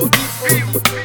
Deep, deep.